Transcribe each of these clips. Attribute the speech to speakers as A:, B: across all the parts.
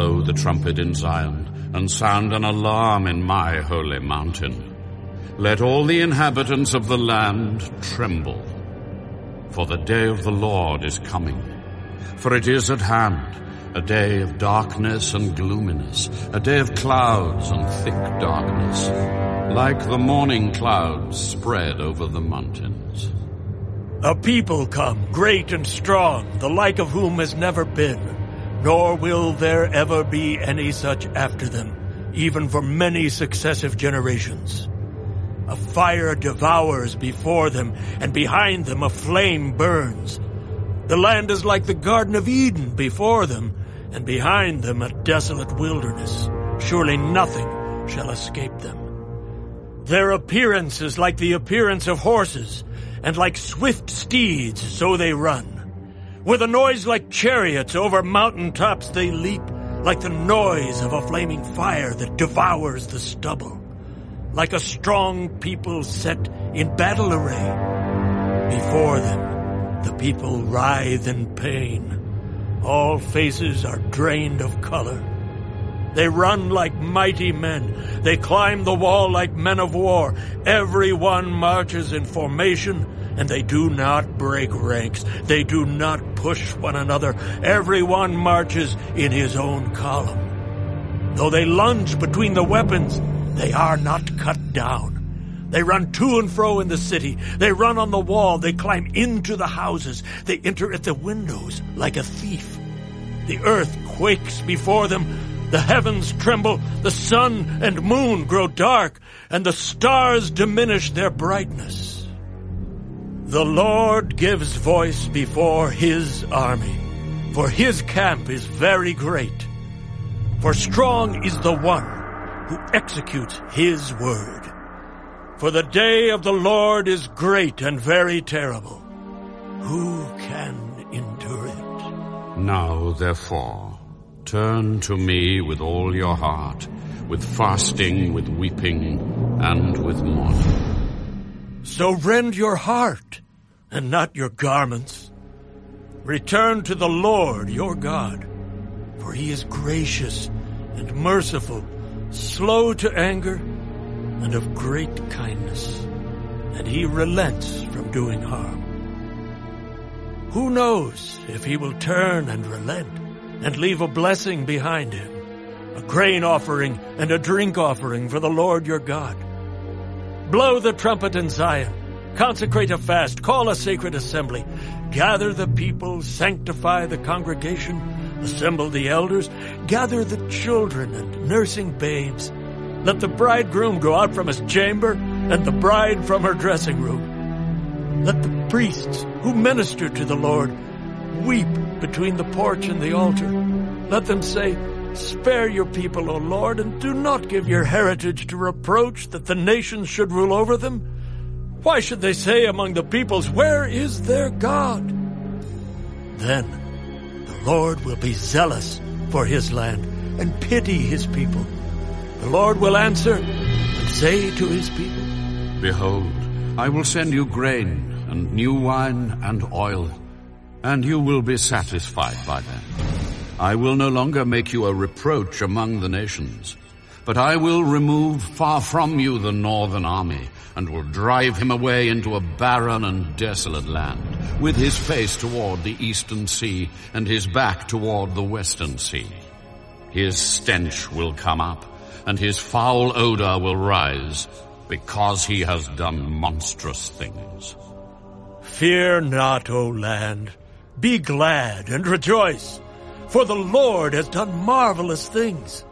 A: blow the trumpet in Zion and sound an alarm in my holy mountain. Let all the inhabitants of the land tremble. For the day of the Lord is coming. For it is at hand, a day of darkness and gloominess, a day of clouds and thick darkness, like the morning clouds spread over the mountains.
B: A people come, great and strong, the like of whom has never been, nor will there ever be any such after them, even for many successive generations. A fire devours before them, and behind them a flame burns. The land is like the Garden of Eden before them, and behind them a desolate wilderness. Surely nothing shall escape them. Their appearance is like the appearance of horses, and like swift steeds, so they run. With a noise like chariots over mountain tops they leap, like the noise of a flaming fire that devours the stubble. Like a strong people set in battle array. Before them, the people writhe in pain. All faces are drained of color. They run like mighty men. They climb the wall like men of war. Every one marches in formation, and they do not break ranks. They do not push one another. Every one marches in his own column. Though they lunge between the weapons, they are not cut down. They run to and fro in the city. They run on the wall. They climb into the houses. They enter at the windows like a thief. The earth quakes before them. The heavens tremble. The sun and moon grow dark, and the stars diminish their brightness. The Lord gives voice before his army, for his camp is very great. For strong is the one who executes his word. For the day of the Lord is great and very terrible. Who can endure it?
A: Now, therefore, turn to me with all your heart, with fasting, with weeping, and with mourning.
B: So rend your heart, and not your garments. Return to the Lord your God, for he is gracious and merciful, slow to anger, and of great kindness, and he relents from doing harm. Who knows if he will turn and relent and leave a blessing behind him, a grain offering and a drink offering for the Lord your God. Blow the trumpet in Zion, consecrate a fast, call a sacred assembly, gather the people, sanctify the congregation, assemble the elders, gather the children and nursing babes, let the bridegroom go out from his chamber and the bride from her dressing room. Let the priests who minister to the Lord weep between the porch and the altar. Let them say, Spare your people, O Lord, and do not give your heritage to reproach that the nations should rule over them. Why should they say among the peoples, Where is their God? Then the Lord will be zealous for his land and pity his people. The Lord will answer and say to his people,
A: Behold, I will send you grain and new wine and oil, and you will be satisfied by them. I will no longer make you a reproach among the nations, but I will remove far from you the northern army, and will drive him away into a barren and desolate land, with his face toward the eastern sea, and his back toward the western sea. His stench will come up, and his foul odor will rise, because he has done monstrous things.
B: Fear not, O land. Be glad and rejoice, for the Lord has done marvelous things.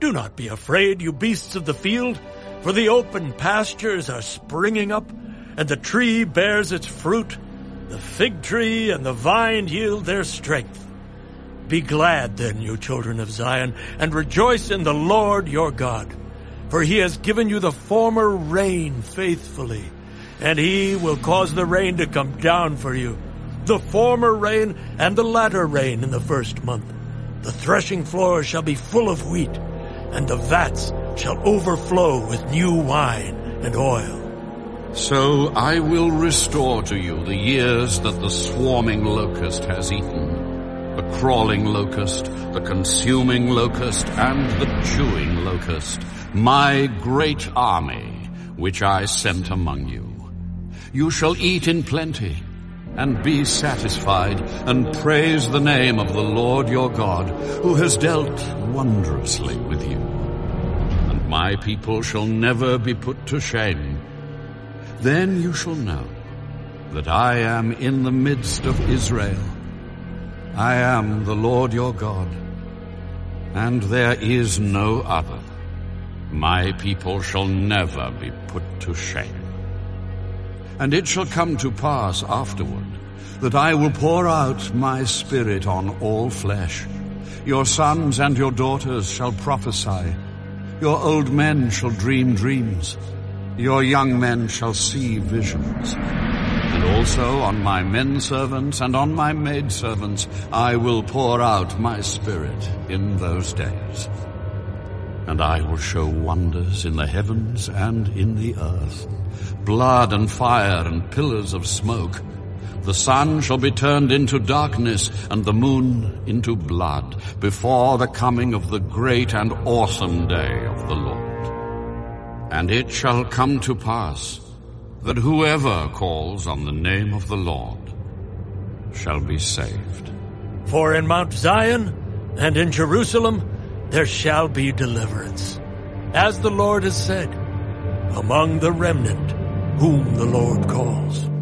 B: Do not be afraid, you beasts of the field, for the open pastures are springing up, and the tree bears its fruit. The fig tree and the vine yield their strength. Be glad then, you children of Zion, and rejoice in the Lord your God. For he has given you the former rain faithfully, and he will cause the rain to come down for you, the former rain and the latter rain in the first month. The threshing floor shall be full of wheat, and the vats shall overflow with new wine and oil.
A: So I will restore to you the years that the swarming locust has eaten the crawling locust, the consuming locust, and the chewing locust, my great army, which I sent among you. You shall eat in plenty, and be satisfied, and praise the name of the Lord your God, who has dealt wondrously with you. And my people shall never be put to shame. Then you shall know that I am in the midst of Israel. I am the Lord your God, and there is no other. My people shall never be put to shame. And it shall come to pass afterward that I will pour out my spirit on all flesh. Your sons and your daughters shall prophesy. Your old men shall dream dreams. Your young men shall see visions. And also on my men servants and on my maid servants I will pour out my spirit in those days. And I will show wonders in the heavens and in the earth, blood and fire and pillars of smoke. The sun shall be turned into darkness and the moon into blood before the coming of the great and awesome day of the Lord. And it shall come to pass that whoever calls on the name of the Lord shall be saved.
B: For in Mount Zion and in Jerusalem there shall be deliverance, as the Lord has said, among the remnant whom the Lord calls.